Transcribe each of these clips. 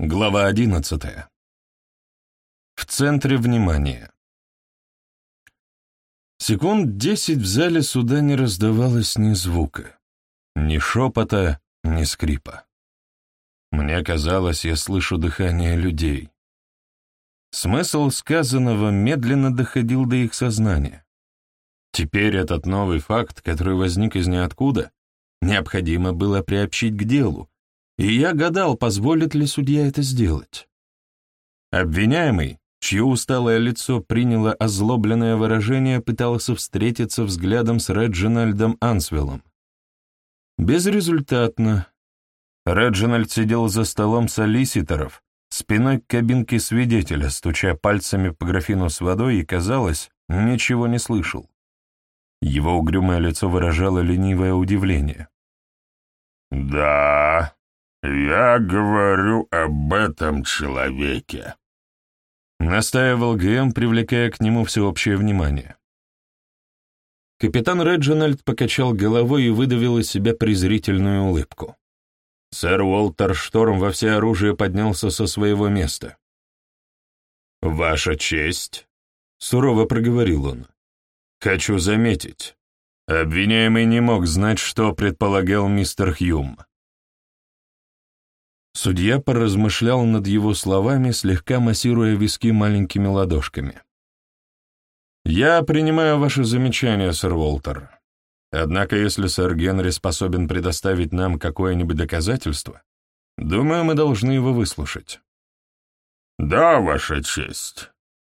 Глава одиннадцатая. В центре внимания. Секунд десять в зале суда не раздавалось ни звука, ни шепота, ни скрипа. Мне казалось, я слышу дыхание людей. Смысл сказанного медленно доходил до их сознания. Теперь этот новый факт, который возник из ниоткуда, необходимо было приобщить к делу, и я гадал, позволит ли судья это сделать. Обвиняемый, чье усталое лицо приняло озлобленное выражение, пытался встретиться взглядом с Реджинальдом Ансвеллом. Безрезультатно. Реджинальд сидел за столом солиситоров, спиной к кабинке свидетеля, стуча пальцами по графину с водой и, казалось, ничего не слышал. Его угрюмое лицо выражало ленивое удивление. «Да, я говорю об этом человеке», — настаивал Гэм, привлекая к нему всеобщее внимание. Капитан Реджинальд покачал головой и выдавил из себя презрительную улыбку. Сэр Уолтер Шторм во всеоружие поднялся со своего места. «Ваша честь», — сурово проговорил он, — «хочу заметить, обвиняемый не мог знать, что предполагал мистер Хьюм. Судья поразмышлял над его словами, слегка массируя виски маленькими ладошками. «Я принимаю ваше замечание, сэр Уолтер. Однако, если сэр Генри способен предоставить нам какое-нибудь доказательство, думаю, мы должны его выслушать». «Да, ваша честь.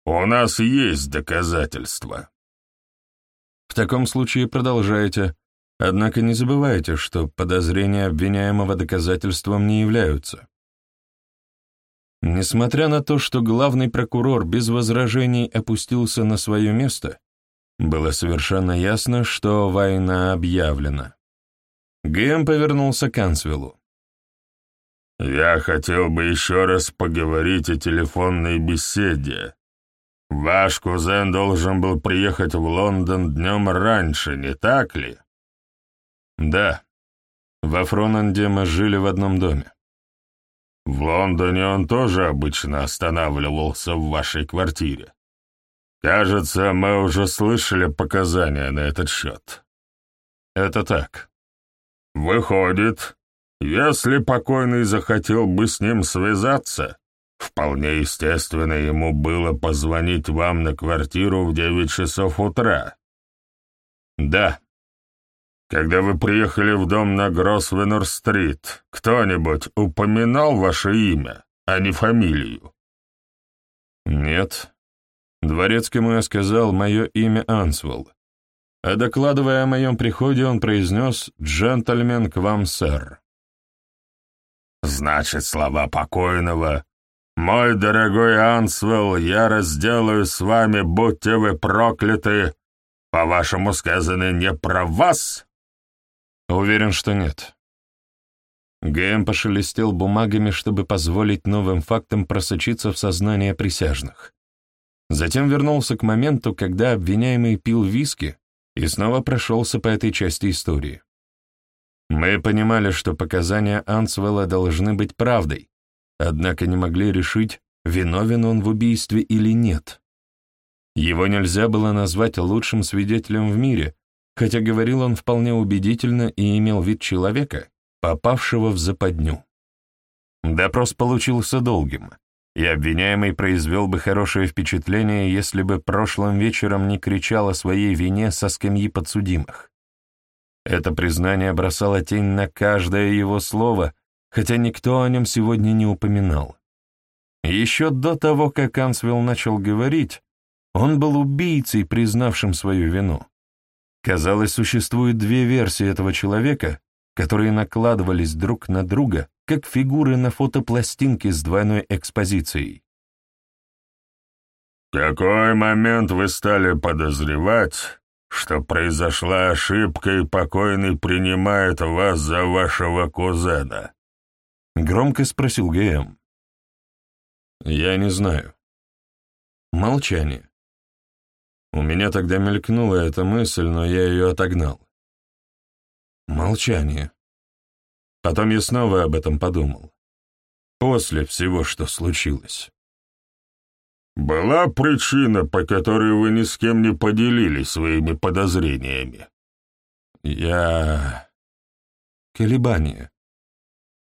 У нас есть доказательства». «В таком случае продолжайте», Однако не забывайте, что подозрения обвиняемого доказательством не являются. Несмотря на то, что главный прокурор без возражений опустился на свое место, было совершенно ясно, что война объявлена. Гэм повернулся к Ансвиллу. «Я хотел бы еще раз поговорить о телефонной беседе. Ваш кузен должен был приехать в Лондон днем раньше, не так ли?» «Да. Во Фронанде мы жили в одном доме». «В Лондоне он тоже обычно останавливался в вашей квартире. Кажется, мы уже слышали показания на этот счет». «Это так». «Выходит, если покойный захотел бы с ним связаться, вполне естественно ему было позвонить вам на квартиру в девять часов утра». «Да», когда вы приехали в дом на Гросвеннер-стрит, кто-нибудь упоминал ваше имя, а не фамилию?» «Нет. Дворецкому я сказал мое имя Ансвелл, а докладывая о моем приходе, он произнес «Джентльмен к вам, сэр». «Значит, слова покойного «Мой дорогой Ансвелл, я разделаю с вами, будьте вы прокляты!» По-вашему, сказаны не про вас?» Уверен, что нет. ГМ пошелестел бумагами, чтобы позволить новым фактам просочиться в сознание присяжных. Затем вернулся к моменту, когда обвиняемый пил виски и снова прошелся по этой части истории. Мы понимали, что показания Ансвелла должны быть правдой, однако не могли решить, виновен он в убийстве или нет. Его нельзя было назвать лучшим свидетелем в мире, хотя говорил он вполне убедительно и имел вид человека, попавшего в западню. Допрос получился долгим, и обвиняемый произвел бы хорошее впечатление, если бы прошлым вечером не кричал о своей вине со скамьи подсудимых. Это признание бросало тень на каждое его слово, хотя никто о нем сегодня не упоминал. Еще до того, как Ансвилл начал говорить, он был убийцей, признавшим свою вину. Казалось, существует две версии этого человека, которые накладывались друг на друга, как фигуры на фотопластинке с двойной экспозицией. «В какой момент вы стали подозревать, что произошла ошибка и покойный принимает вас за вашего кузена?» Громко спросил ГМ. «Я не знаю». Молчание. У меня тогда мелькнула эта мысль, но я ее отогнал. Молчание. Потом я снова об этом подумал. после всего, что случилось. «Была причина, по которой вы ни с кем не поделились своими подозрениями?» «Я...» «Колебания».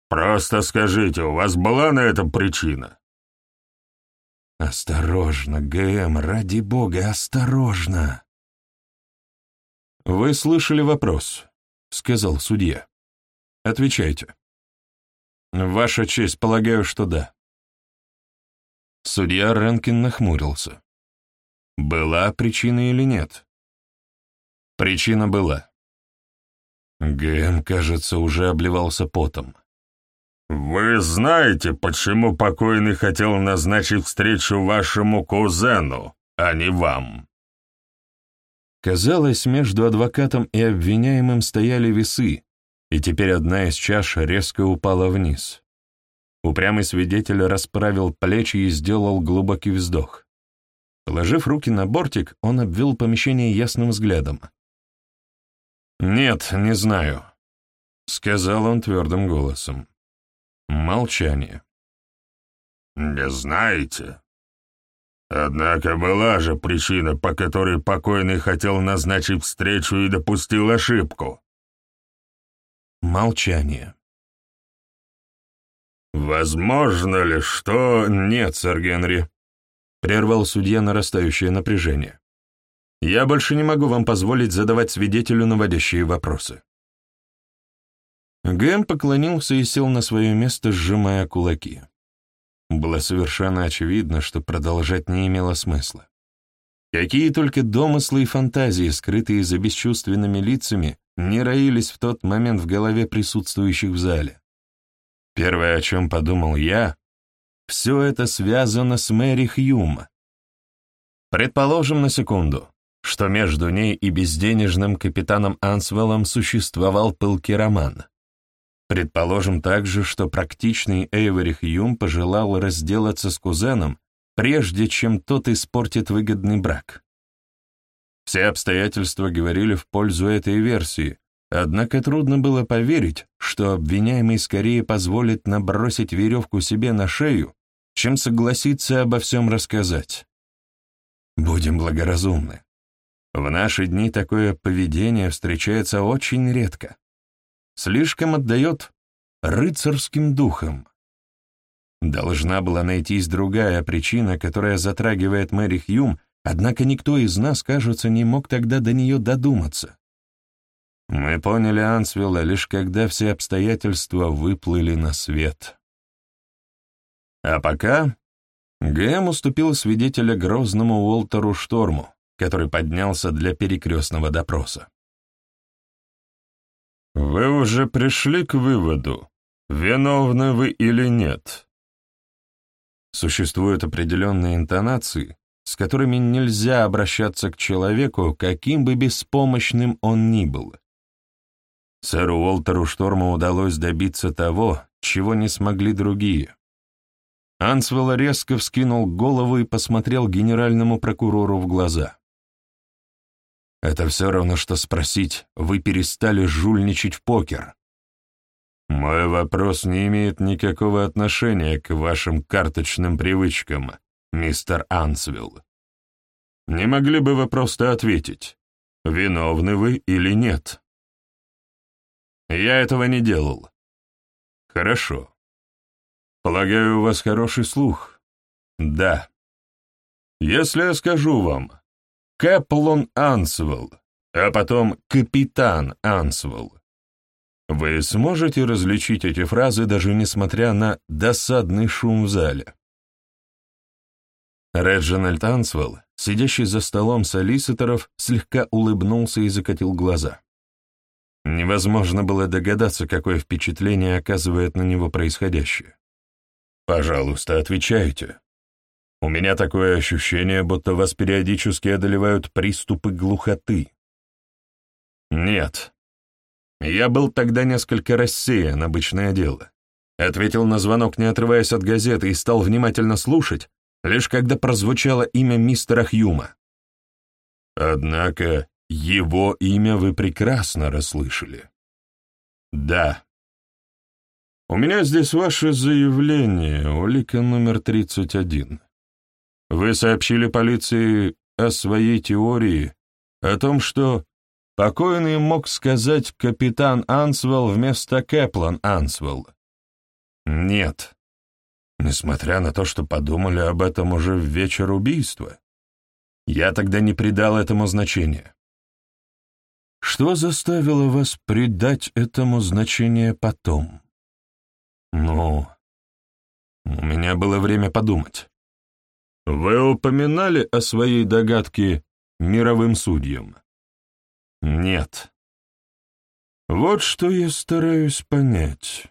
«Просто скажите, у вас была на это причина?» «Осторожно, ГМ, ради бога, осторожно!» «Вы слышали вопрос?» — сказал судья. «Отвечайте». «Ваша честь, полагаю, что да». Судья Ренкин нахмурился. «Была причина или нет?» «Причина была». ГМ, кажется, уже обливался потом. «Вы знаете, почему покойный хотел назначить встречу вашему кузену, а не вам?» Казалось, между адвокатом и обвиняемым стояли весы, и теперь одна из чаш резко упала вниз. Упрямый свидетель расправил плечи и сделал глубокий вздох. Положив руки на бортик, он обвел помещение ясным взглядом. «Нет, не знаю», — сказал он твердым голосом. Молчание. «Не знаете? Однако была же причина, по которой покойный хотел назначить встречу и допустил ошибку». Молчание. «Возможно ли, что...» «Нет, сэр Генри», — прервал судья нарастающее напряжение. «Я больше не могу вам позволить задавать свидетелю наводящие вопросы». Гэм поклонился и сел на свое место, сжимая кулаки. Было совершенно очевидно, что продолжать не имело смысла. Какие только домыслы и фантазии, скрытые за бесчувственными лицами, не роились в тот момент в голове присутствующих в зале. Первое, о чем подумал я, все это связано с Мэри Хьюм. Предположим на секунду, что между ней и безденежным капитаном Ансвеллом существовал пылкий роман. Предположим также, что практичный Эйвори Хьюм пожелал разделаться с кузеном, прежде чем тот испортит выгодный брак. Все обстоятельства говорили в пользу этой версии, однако трудно было поверить, что обвиняемый скорее позволит набросить веревку себе на шею, чем согласиться обо всем рассказать. Будем благоразумны. В наши дни такое поведение встречается очень редко слишком отдает рыцарским духом. Должна была найтись другая причина, которая затрагивает Мэри Хьюм, однако никто из нас, кажется, не мог тогда до нее додуматься. Мы поняли Ансвилла лишь когда все обстоятельства выплыли на свет. А пока Гэм уступил свидетеля грозному Уолтеру Шторму, который поднялся для перекрестного допроса. Вы уже пришли к выводу, виновны вы или нет? Существуют определенные интонации, с которыми нельзя обращаться к человеку, каким бы беспомощным он ни был. Сэру Уолтеру Шторму удалось добиться того, чего не смогли другие. Ансвелл резко вскинул голову и посмотрел генеральному прокурору в глаза. Это все равно, что спросить, вы перестали жульничать в покер. Мой вопрос не имеет никакого отношения к вашим карточным привычкам, мистер Ансвилл. Не могли бы вы просто ответить, виновны вы или нет? Я этого не делал. Хорошо. Полагаю, у вас хороший слух? Да. Если я скажу вам, Кэплон Ансвелл, а потом Капитан Ансвелл. Вы сможете различить эти фразы, даже несмотря на досадный шум в зале? Реджинальд Ансвелл, сидящий за столом солиситоров, слегка улыбнулся и закатил глаза. Невозможно было догадаться, какое впечатление оказывает на него происходящее. «Пожалуйста, отвечайте», у меня такое ощущение, будто вас периодически одолевают приступы глухоты. Нет. Я был тогда несколько рассеян, обычное дело. Ответил на звонок, не отрываясь от газеты, и стал внимательно слушать, лишь когда прозвучало имя мистера Хьюма. Однако его имя вы прекрасно расслышали. Да. У меня здесь ваше заявление, улика номер 31. Вы сообщили полиции о своей теории, о том, что покойный мог сказать капитан Ансвелл вместо Кэплан Ансвелл. Нет. Несмотря на то, что подумали об этом уже в вечер убийства. Я тогда не придал этому значения. Что заставило вас придать этому значение потом? Ну, у меня было время подумать. Вы упоминали о своей догадке мировым судьям? Нет. Вот что я стараюсь понять.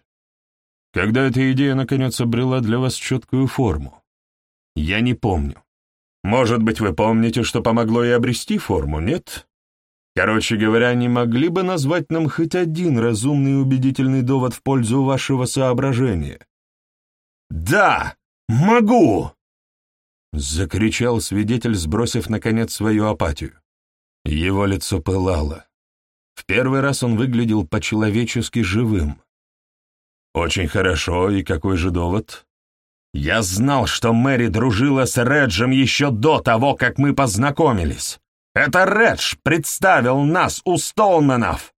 Когда эта идея наконец обрела для вас четкую форму? Я не помню. Может быть, вы помните, что помогло ей обрести форму, нет? Короче говоря, не могли бы назвать нам хоть один разумный и убедительный довод в пользу вашего соображения? «Да, могу!» — закричал свидетель, сбросив, наконец, свою апатию. Его лицо пылало. В первый раз он выглядел по-человечески живым. «Очень хорошо, и какой же довод?» «Я знал, что Мэри дружила с Реджем еще до того, как мы познакомились. Это Редж представил нас у Столманов!»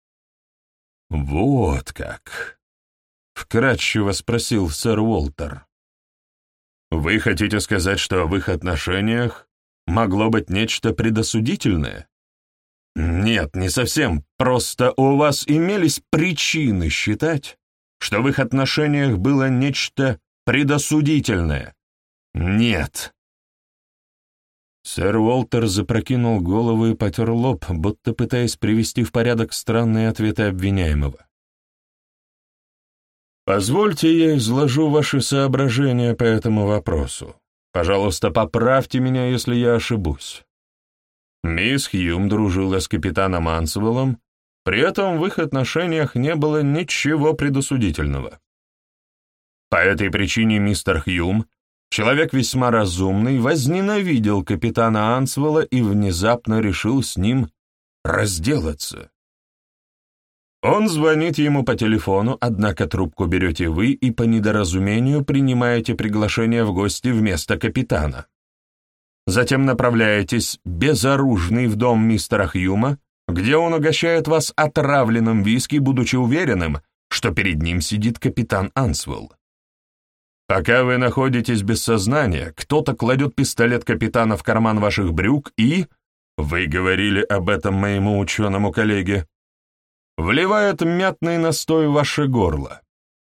«Вот как!» — вкратчиво спросил сэр Уолтер. Вы хотите сказать, что в их отношениях могло быть нечто предосудительное? Нет, не совсем. Просто у вас имелись причины считать, что в их отношениях было нечто предосудительное. Нет. Сэр Уолтер запрокинул голову и потер лоб, будто пытаясь привести в порядок странные ответы обвиняемого. Позвольте я изложу ваши соображения по этому вопросу. Пожалуйста, поправьте меня, если я ошибусь. Мисс Хьюм дружила с капитаном Ансвеллом, при этом в их отношениях не было ничего предосудительного. По этой причине мистер Хьюм, человек весьма разумный, возненавидел капитана Ансвелла и внезапно решил с ним разделаться. Он звонит ему по телефону, однако трубку берете вы и по недоразумению принимаете приглашение в гости вместо капитана. Затем направляетесь безоружный в дом мистера Хьюма, где он угощает вас отравленным виски, будучи уверенным, что перед ним сидит капитан Ансвелл. Пока вы находитесь без сознания, кто-то кладет пистолет капитана в карман ваших брюк и... Вы говорили об этом моему ученому коллеге вливает мятный настой в ваше горло.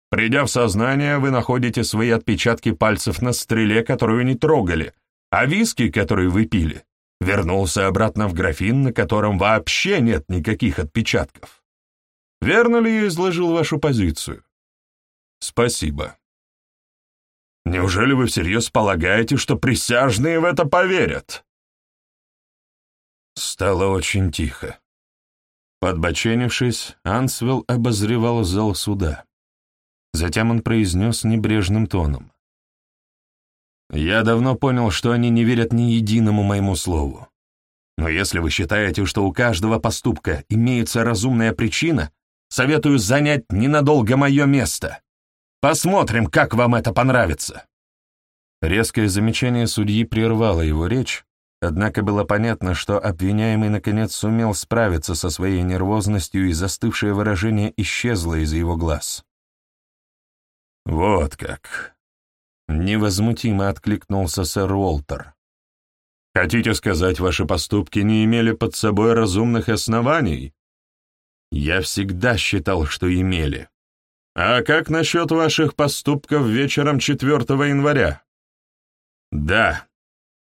Придя в сознание, вы находите свои отпечатки пальцев на стреле, которую не трогали, а виски, который вы пили, вернулся обратно в графин, на котором вообще нет никаких отпечатков. Верно ли я изложил вашу позицию? Спасибо. Неужели вы всерьез полагаете, что присяжные в это поверят? Стало очень тихо. Подбоченившись, Ансвелл обозревал зал суда. Затем он произнес небрежным тоном. «Я давно понял, что они не верят ни единому моему слову. Но если вы считаете, что у каждого поступка имеется разумная причина, советую занять ненадолго мое место. Посмотрим, как вам это понравится». Резкое замечание судьи прервало его речь, Однако было понятно, что обвиняемый наконец сумел справиться со своей нервозностью, и застывшее выражение исчезло из его глаз. «Вот как!» — невозмутимо откликнулся сэр Уолтер. «Хотите сказать, ваши поступки не имели под собой разумных оснований?» «Я всегда считал, что имели. А как насчет ваших поступков вечером 4 января?» «Да»,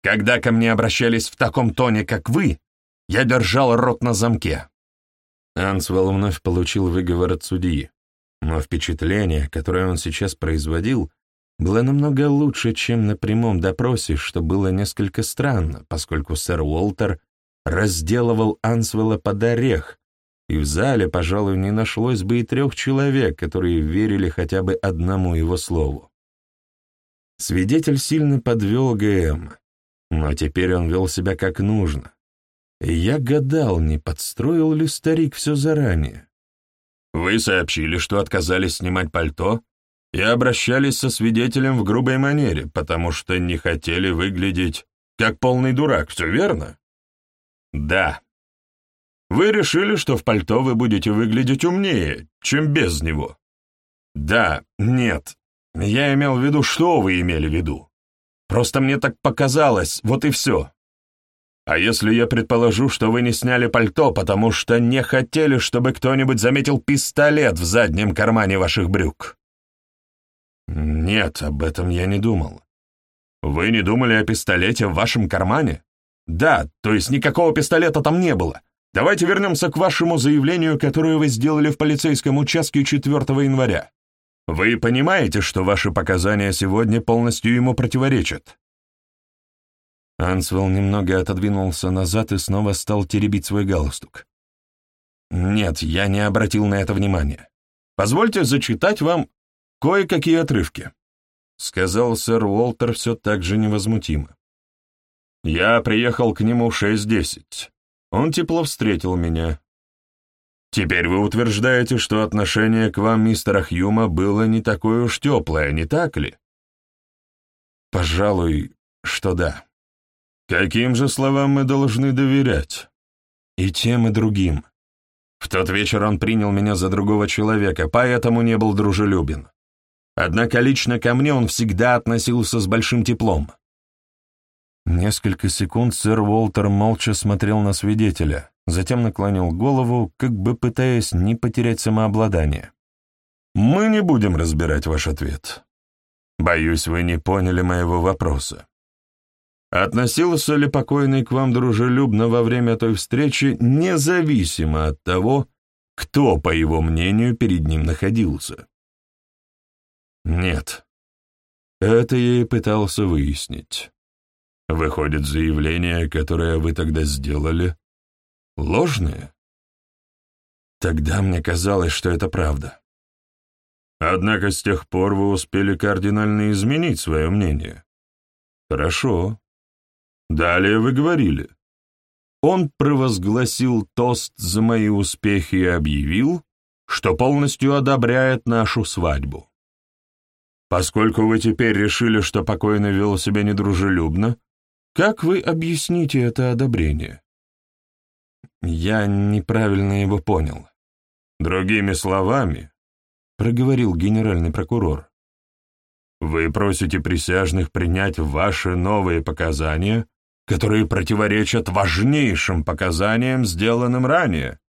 когда ко мне обращались в таком тоне, как вы, я держал рот на замке». Ансвелл вновь получил выговор от судьи, но впечатление, которое он сейчас производил, было намного лучше, чем на прямом допросе, что было несколько странно, поскольку сэр Уолтер разделывал Ансвелла под орех, и в зале, пожалуй, не нашлось бы и трех человек, которые верили хотя бы одному его слову. Свидетель сильно подвел ГМ, но теперь он вел себя как нужно. И я гадал, не подстроил ли старик все заранее. «Вы сообщили, что отказались снимать пальто, и обращались со свидетелем в грубой манере, потому что не хотели выглядеть как полный дурак, все верно? Да. Вы решили, что в пальто вы будете выглядеть умнее, чем без него? Да, нет. Я имел в виду, что вы имели в виду. Просто мне так показалось, вот и все. А если я предположу, что вы не сняли пальто, потому что не хотели, чтобы кто-нибудь заметил пистолет в заднем кармане ваших брюк? Нет, об этом я не думал. Вы не думали о пистолете в вашем кармане? Да, то есть никакого пистолета там не было. Давайте вернемся к вашему заявлению, которое вы сделали в полицейском участке 4 января. Вы понимаете, что ваши показания сегодня полностью ему противоречат?» Ансвелл немного отодвинулся назад и снова стал теребить свой галстук. «Нет, я не обратил на это внимания. Позвольте зачитать вам кое-какие отрывки», — сказал сэр Уолтер все так же невозмутимо. «Я приехал к нему в 6.10. Он тепло встретил меня, Теперь вы утверждаете, что отношение к вам мистера Хьюма было не такое уж теплое, не так ли? Пожалуй, что да. Каким же словам мы должны доверять? И тем, и другим. В тот вечер он принял меня за другого человека, поэтому не был дружелюбен. Однако лично ко мне он всегда относился с большим теплом. Несколько секунд сэр Уолтер молча смотрел на свидетеля, затем наклонил голову, как бы пытаясь не потерять самообладание. «Мы не будем разбирать ваш ответ. Боюсь, вы не поняли моего вопроса. Относился ли покойный к вам дружелюбно во время той встречи, независимо от того, кто, по его мнению, перед ним находился?» «Нет. Это я и пытался выяснить. Выходит, заявление, которое вы тогда сделали, ложное? Тогда мне казалось, что это правда. Однако с тех пор вы успели кардинально изменить свое мнение. Хорошо. Далее вы говорили. Он провозгласил тост за мои успехи и объявил, что полностью одобряет нашу свадьбу. Поскольку вы теперь решили, что покойный вел себя недружелюбно, как вы объясните это одобрение? Я неправильно его понял. Другими словами, проговорил генеральный прокурор, вы просите присяжных принять ваши новые показания, которые противоречат важнейшим показаниям, сделанным ранее.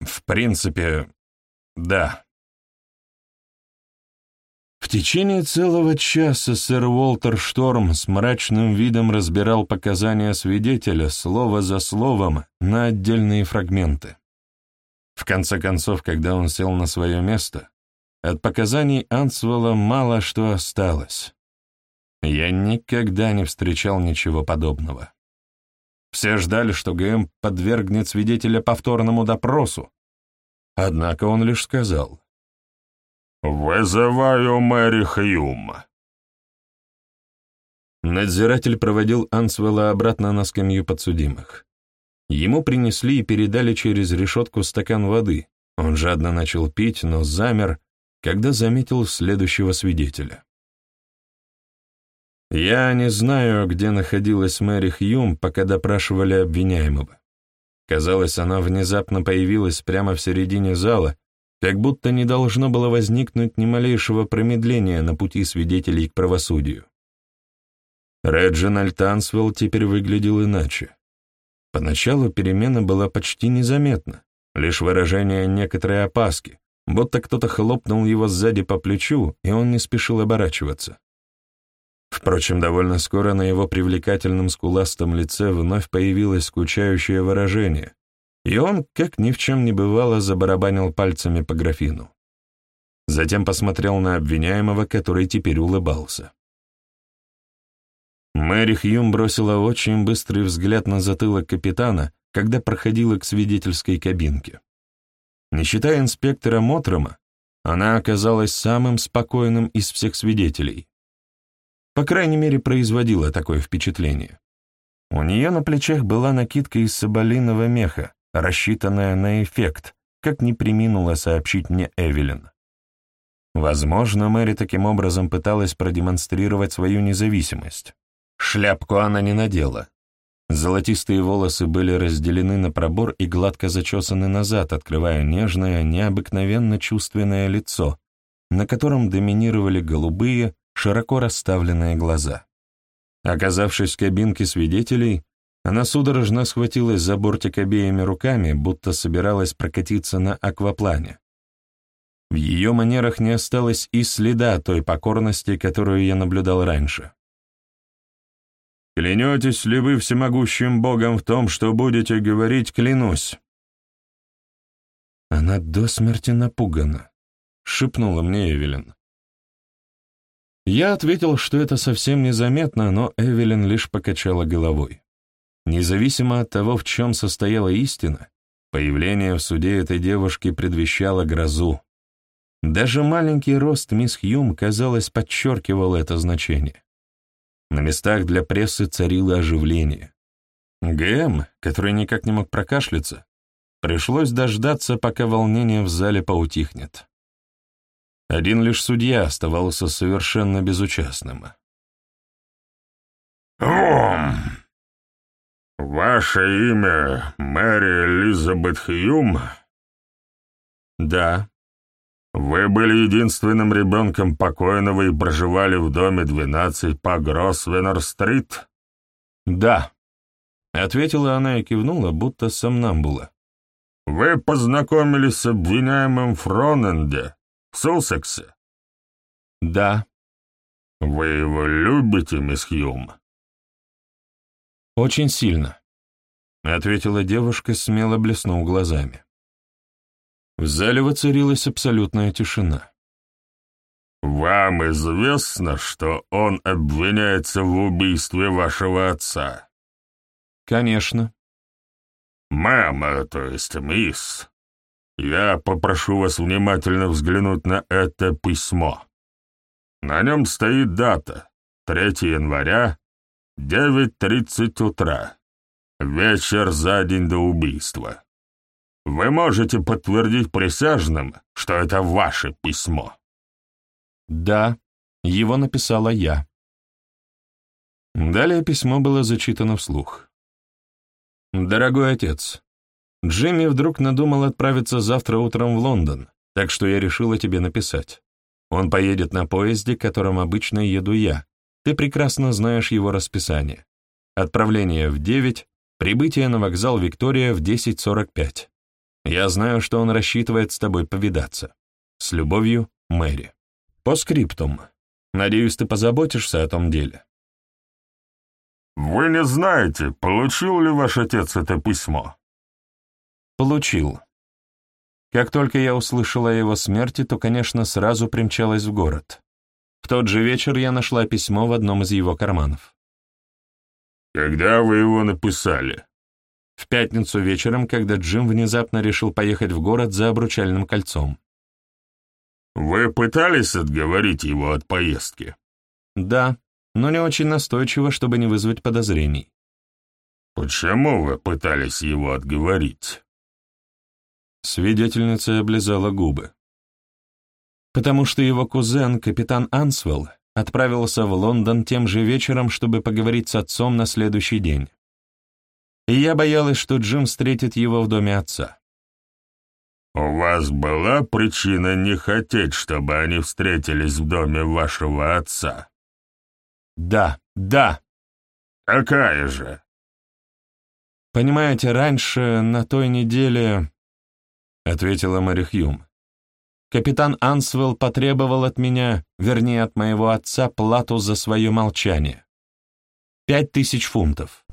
В принципе, да. В течение целого часа сэр Уолтер Шторм с мрачным видом разбирал показания свидетеля слово за словом на отдельные фрагменты. В конце концов, когда он сел на свое место, от показаний Ансвелла мало что осталось. Я никогда не встречал ничего подобного. Все ждали, что ГМ подвергнет свидетеля повторному допросу, однако он лишь сказал — «Вызываю Мэри Хьюм». Надзиратель проводил Ансвелла обратно на скамью подсудимых. Ему принесли и передали через решетку стакан воды. Он жадно начал пить, но замер, когда заметил следующего свидетеля. Я не знаю, где находилась Мэри Хьюм, пока допрашивали обвиняемого. Казалось, она внезапно появилась прямо в середине зала как будто не должно было возникнуть ни малейшего промедления на пути свидетелей к правосудию. Реджинальд Ансвелл теперь выглядел иначе. Поначалу перемена была почти незаметна, лишь выражение некоторой опаски, будто кто-то хлопнул его сзади по плечу, и он не спешил оборачиваться. Впрочем, довольно скоро на его привлекательном скуластом лице вновь появилось скучающее выражение, и он, как ни в чем не бывало, забарабанил пальцами по графину. Затем посмотрел на обвиняемого, который теперь улыбался. Мэри Хьюм бросила очень быстрый взгляд на затылок капитана, когда проходила к свидетельской кабинке. Не считая инспектора Мотрома, она оказалась самым спокойным из всех свидетелей. По крайней мере, производила такое впечатление. У нее на плечах была накидка из соболиного меха, рассчитанная на эффект, как не приминула сообщить мне Эвелин. Возможно, Мэри таким образом пыталась продемонстрировать свою независимость. Шляпку она не надела. Золотистые волосы были разделены на пробор и гладко зачесаны назад, открывая нежное, необыкновенно чувственное лицо, на котором доминировали голубые, широко расставленные глаза. Оказавшись в кабинке свидетелей, она судорожно схватилась за бортик обеими руками, будто собиралась прокатиться на акваплане. В ее манерах не осталось и следа той покорности, которую я наблюдал раньше. «Клянетесь ли вы всемогущим Богом в том, что будете говорить, клянусь?» Она до смерти напугана, — шепнула мне Эвелин. Я ответил, что это совсем незаметно, но Эвелин лишь покачала головой. Независимо от того, в чем состояла истина, появление в суде этой девушки предвещало грозу. Даже маленький рост мисс Хьюм, казалось, подчеркивал это значение. На местах для прессы царило оживление. ГМ, который никак не мог прокашляться, пришлось дождаться, пока волнение в зале поутихнет. Один лишь судья оставался совершенно безучастным. «Ом! Ваше имя Мэри Элизабет Хьюм?» «Да», «Вы были единственным ребенком покойного и проживали в доме 12 по Гроссвеннер-стрит?» «Да», — ответила она и кивнула, будто сомнамбула. «Вы познакомились с обвиняемым Фроненде в Суссексе?» «Да». «Вы его любите, мисс Хьюм?» «Очень сильно», — ответила девушка, смело блеснув глазами. В зале воцарилась абсолютная тишина. «Вам известно, что он обвиняется в убийстве вашего отца?» «Конечно». «Мама, то есть мисс, я попрошу вас внимательно взглянуть на это письмо. На нем стоит дата — 3 января, 9.30 утра, вечер за день до убийства. Вы можете подтвердить присяжным, что это ваше письмо?» «Да, его написала я». Далее письмо было зачитано вслух. «Дорогой отец, Джимми вдруг надумал отправиться завтра утром в Лондон, так что я решила тебе написать. Он поедет на поезде, которым обычно еду я. Ты прекрасно знаешь его расписание. Отправление в 9, прибытие на вокзал Виктория в 10.45. Я знаю, что он рассчитывает с тобой повидаться. С любовью, Мэри. По скриптум. Надеюсь, ты позаботишься о том деле. Вы не знаете, получил ли ваш отец это письмо? Получил. Как только я услышала о его смерти, то, конечно, сразу примчалась в город. В тот же вечер я нашла письмо в одном из его карманов. Когда вы его написали? в пятницу вечером, когда Джим внезапно решил поехать в город за обручальным кольцом. «Вы пытались отговорить его от поездки?» «Да, но не очень настойчиво, чтобы не вызвать подозрений». «Почему вы пытались его отговорить?» Свидетельница облизала губы. «Потому что его кузен, капитан Ансвелл, отправился в Лондон тем же вечером, чтобы поговорить с отцом на следующий день и я боялась, что Джим встретит его в доме отца. «У вас была причина не хотеть, чтобы они встретились в доме вашего отца?» «Да, да». «Какая же?» «Понимаете, раньше, на той неделе...» — ответила Мэри Хьюм. «Капитан Ансвелл потребовал от меня, вернее, от моего отца, плату за свое молчание. Пять тысяч фунтов.